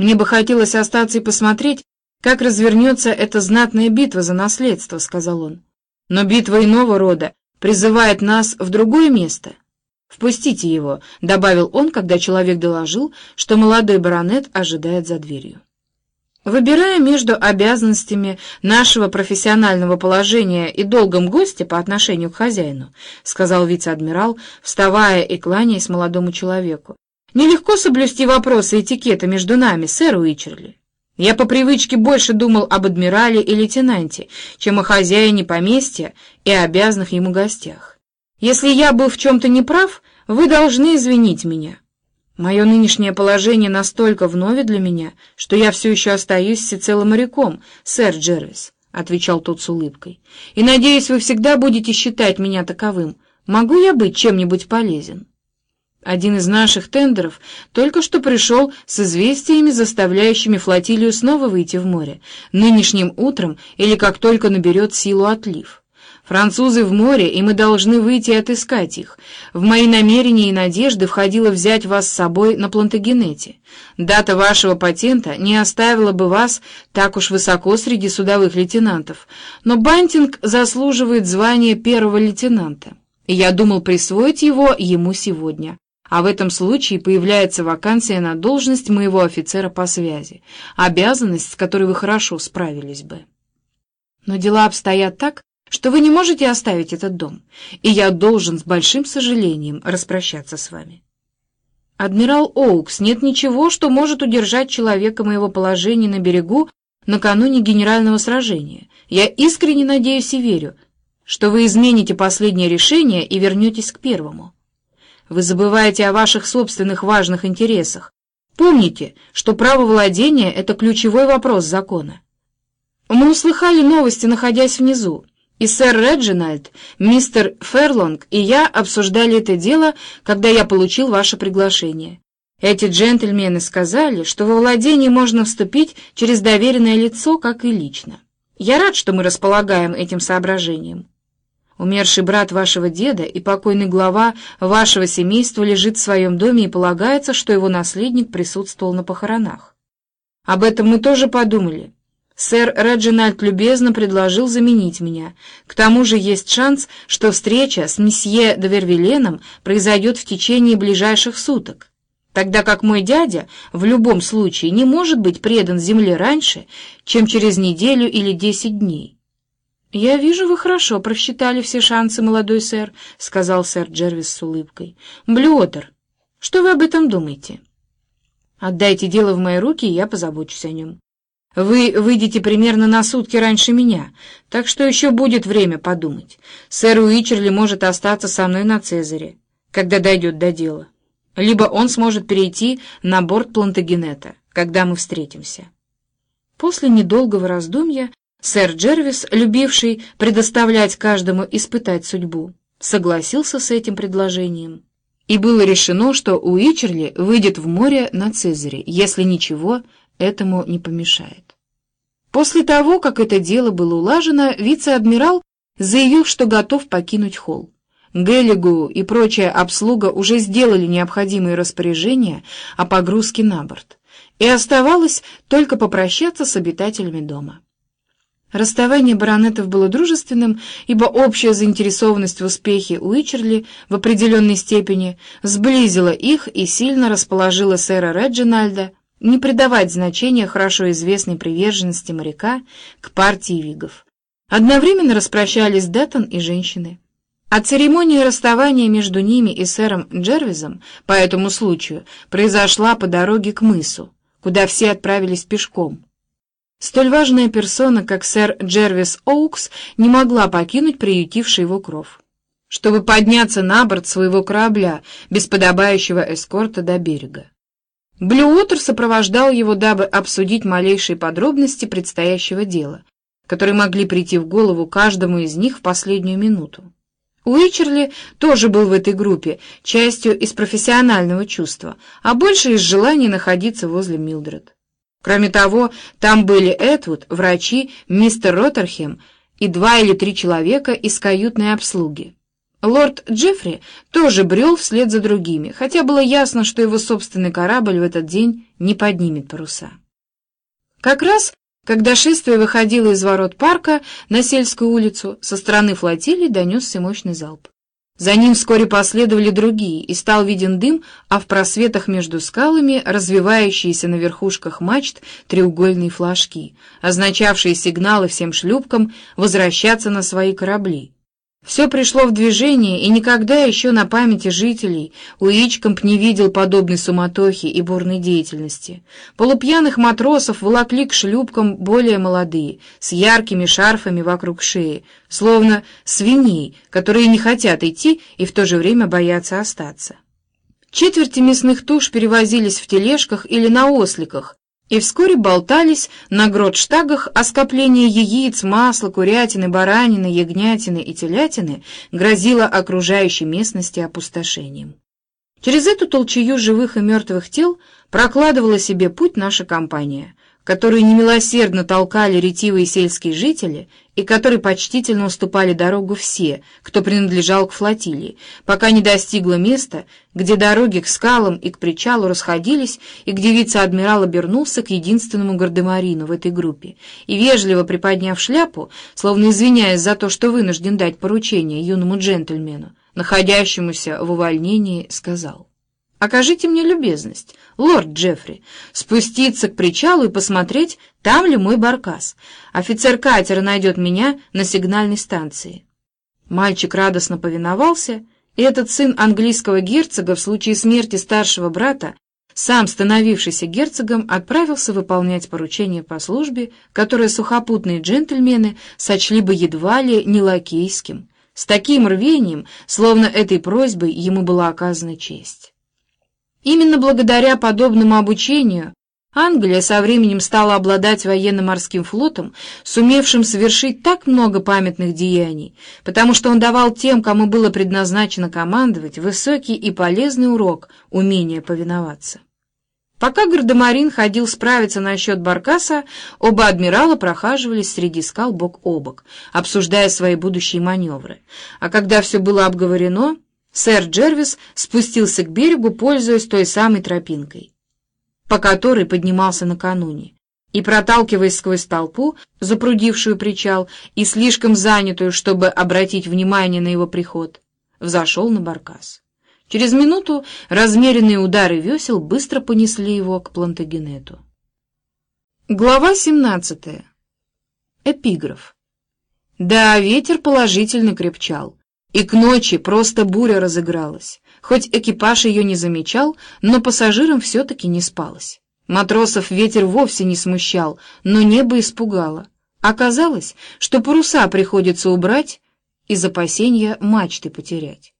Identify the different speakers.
Speaker 1: Мне бы хотелось остаться и посмотреть, как развернется эта знатная битва за наследство», — сказал он. «Но битва иного рода призывает нас в другое место». «Впустите его», — добавил он, когда человек доложил, что молодой баронет ожидает за дверью. Выбирая между обязанностями нашего профессионального положения и долгом гостя по отношению к хозяину, сказал вице-адмирал, вставая и кланяясь молодому человеку, нелегко соблюсти вопросы этикета между нами, сэр Уичерли. Я по привычке больше думал об адмирале и лейтенанте, чем о хозяине поместья и обязанных ему гостях. Если я был в чем-то неправ, вы должны извинить меня. Мое нынешнее положение настолько вновь для меня, что я все еще остаюсь всецело моряком, сэр Джервис, — отвечал тот с улыбкой. — И, надеюсь, вы всегда будете считать меня таковым. Могу я быть чем-нибудь полезен? Один из наших тендеров только что пришел с известиями, заставляющими флотилию снова выйти в море, нынешним утром или как только наберет силу отлив. Французы в море, и мы должны выйти и отыскать их. В мои намерения и надежды входило взять вас с собой на Плантагенете. Дата вашего патента не оставила бы вас так уж высоко среди судовых лейтенантов, но Бантинг заслуживает звания первого лейтенанта, и я думал присвоить его ему сегодня. А в этом случае появляется вакансия на должность моего офицера по связи, обязанность, с которой вы хорошо справились бы. Но дела обстоят так, что вы не можете оставить этот дом, и я должен с большим сожалением распрощаться с вами. Адмирал Оукс, нет ничего, что может удержать человека моего положения на берегу накануне генерального сражения. Я искренне надеюсь и верю, что вы измените последнее решение и вернетесь к первому. Вы забываете о ваших собственных важных интересах. Помните, что право владения — это ключевой вопрос закона. Мы услыхали новости, находясь внизу. И сэр Реджинальд, мистер Ферлонг и я обсуждали это дело, когда я получил ваше приглашение. Эти джентльмены сказали, что во владение можно вступить через доверенное лицо, как и лично. Я рад, что мы располагаем этим соображением. Умерший брат вашего деда и покойный глава вашего семейства лежит в своем доме и полагается, что его наследник присутствовал на похоронах. Об этом мы тоже подумали. Сэр Реджинальд любезно предложил заменить меня. К тому же есть шанс, что встреча с месье де Вервиленом произойдет в течение ближайших суток, тогда как мой дядя в любом случае не может быть предан земле раньше, чем через неделю или десять дней. «Я вижу, вы хорошо просчитали все шансы, молодой сэр», — сказал сэр Джервис с улыбкой. «Блюотер, что вы об этом думаете?» «Отдайте дело в мои руки, и я позабочусь о нем». Вы выйдете примерно на сутки раньше меня, так что еще будет время подумать. Сэр Уичерли может остаться со мной на Цезаре, когда дойдет до дела. Либо он сможет перейти на борт Плантагенета, когда мы встретимся. После недолгого раздумья сэр Джервис, любивший предоставлять каждому испытать судьбу, согласился с этим предложением. И было решено, что Уичерли выйдет в море на Цезаре, если ничего этому не помешает. После того, как это дело было улажено, вице-адмирал заявил, что готов покинуть холл. Геллигу и прочая обслуга уже сделали необходимые распоряжения о погрузке на борт, и оставалось только попрощаться с обитателями дома. Расставание баронетов было дружественным, ибо общая заинтересованность в успехе Уичерли в определенной степени сблизила их и сильно расположила сэра Реджинальда не придавать значения хорошо известной приверженности моряка к партии вигов. Одновременно распрощались Деттон и женщины. А церемония расставания между ними и сэром Джервизом по этому случаю произошла по дороге к мысу, куда все отправились пешком. Столь важная персона, как сэр Джервис Оукс, не могла покинуть приютивший его кров, чтобы подняться на борт своего корабля без подобающего эскорта до берега. Блюотер сопровождал его, дабы обсудить малейшие подробности предстоящего дела, которые могли прийти в голову каждому из них в последнюю минуту. Уичерли тоже был в этой группе, частью из профессионального чувства, а больше из желания находиться возле Милдред. Кроме того, там были Эдвуд, врачи, мистер Роттерхем и два или три человека из каютной обслуги. Лорд Джеффри тоже брел вслед за другими, хотя было ясно, что его собственный корабль в этот день не поднимет паруса. Как раз, когда шествие выходило из ворот парка на сельскую улицу, со стороны флотилии донесся мощный залп. За ним вскоре последовали другие, и стал виден дым, а в просветах между скалами развивающиеся на верхушках мачт треугольные флажки, означавшие сигналы всем шлюпкам возвращаться на свои корабли. Все пришло в движение, и никогда еще на памяти жителей Уичкомп не видел подобной суматохи и бурной деятельности. Полупьяных матросов волокли к шлюпкам более молодые, с яркими шарфами вокруг шеи, словно свиней, которые не хотят идти и в то же время боятся остаться. Четверти мясных туш перевозились в тележках или на осликах, и вскоре болтались на гротштагах, а скопление яиц, масла, курятины, баранины, ягнятины и телятины грозило окружающей местности опустошением. Через эту толчею живых и мертвых тел прокладывала себе путь наша компания, которую немилосердно толкали ретивые сельские жители и которой почтительно уступали дорогу все, кто принадлежал к флотилии, пока не достигла места, где дороги к скалам и к причалу расходились, и где вице-адмирал обернулся к единственному гардемарину в этой группе и, вежливо приподняв шляпу, словно извиняясь за то, что вынужден дать поручение юному джентльмену, находящемуся в увольнении, сказал. Окажите мне любезность, лорд Джеффри, спуститься к причалу и посмотреть, там ли мой баркас. Офицер катера найдет меня на сигнальной станции. Мальчик радостно повиновался, и этот сын английского герцога в случае смерти старшего брата, сам становившийся герцогом, отправился выполнять поручение по службе, которое сухопутные джентльмены сочли бы едва ли не лакейским, с таким рвением, словно этой просьбой ему была оказана честь. Именно благодаря подобному обучению Англия со временем стала обладать военно-морским флотом, сумевшим совершить так много памятных деяний, потому что он давал тем, кому было предназначено командовать, высокий и полезный урок умения повиноваться. Пока Гардемарин ходил справиться насчет Баркаса, оба адмирала прохаживались среди скал бок о бок, обсуждая свои будущие маневры. А когда все было обговорено, Сэр Джервис спустился к берегу, пользуясь той самой тропинкой, по которой поднимался накануне, и, проталкиваясь сквозь толпу, запрудившую причал и слишком занятую, чтобы обратить внимание на его приход, взошел на баркас. Через минуту размеренные удары весел быстро понесли его к Плантагенету. Глава 17. Эпиграф. Да, ветер положительно крепчал. И к ночи просто буря разыгралась. Хоть экипаж ее не замечал, но пассажирам все-таки не спалось. Матросов ветер вовсе не смущал, но небо испугало. Оказалось, что паруса приходится убрать из опасения мачты потерять.